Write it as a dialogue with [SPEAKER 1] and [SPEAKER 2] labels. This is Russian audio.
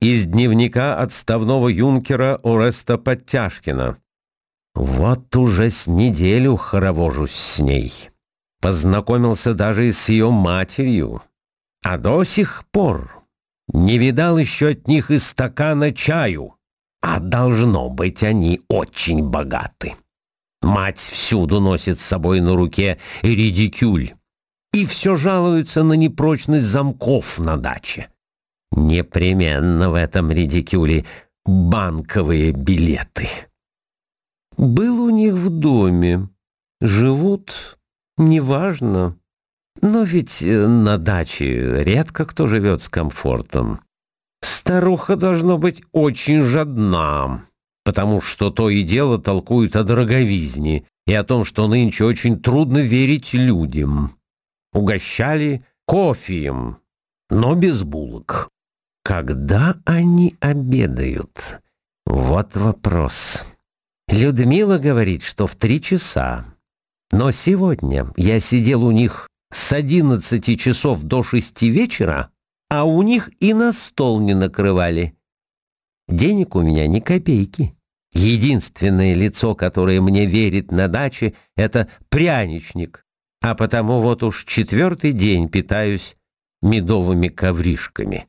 [SPEAKER 1] Из дневника отставного юнкера Ореста Подтяжкина. Вот уже с неделю хоровожусь с ней. Познакомился даже и с ее матерью. А до сих пор не видал еще от них и стакана чаю. А должно быть, они очень богаты. Мать всюду носит с собой на руке редикюль и все жалуются на непрочность замков на даче. Непременно в этом редикюле банковые билеты. Был у них в доме. Живут, неважно. Но ведь э, на даче редко кто живет с комфортом. Старуха должно быть очень жадна, потому что то и дело толкуют о дороговизне и о том, что нынче очень трудно верить людям. Угощали кофеем, но без булок. Когда они обедают? Вот вопрос. Людмила говорит, что в три часа. Но сегодня я сидел у них с одиннадцати часов до шести вечера, а у них и на стол не накрывали. Денег у меня ни копейки. Единственное лицо, которое мне верит на даче, это пряничник, а потому вот уж четвертый день питаюсь медовыми ковришками.